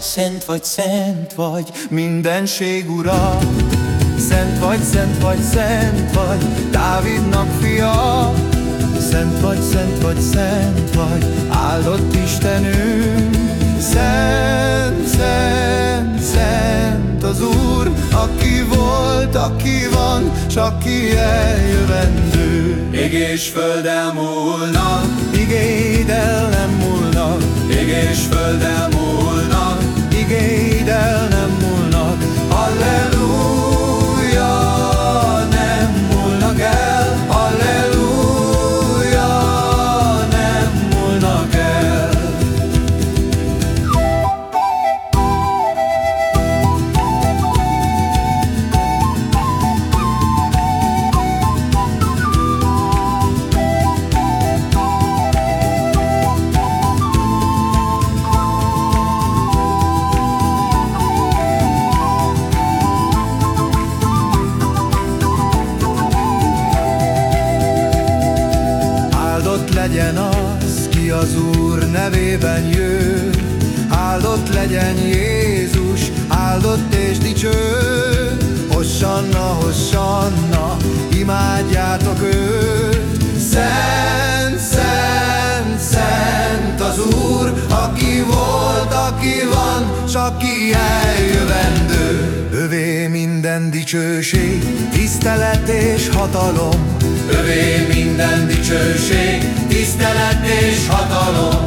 vagy, szent vagy, szent vagy, mindenség ura. Szent vagy, szent vagy, szent vagy, Dávidnak fia. Szent vagy, szent vagy, szent vagy, áldott Istenünk. Szent, szent, szent az Úr, aki volt, aki van, s aki eljövendő. Ég és föld elmúlnak, Igéid el nem múlnak, ég és föld elmúlnak, legyen az, ki az Úr nevében jő. Áldott legyen Jézus, áldott és dicső. Hossanna, hossanna, imádjátok őt. Szent, szent, szent az Úr, aki volt, aki van, s aki eljövendő. Övé minden dicsőség, tisztelet és hatalom, övé minden dicsőség, tisztelet és hatalom.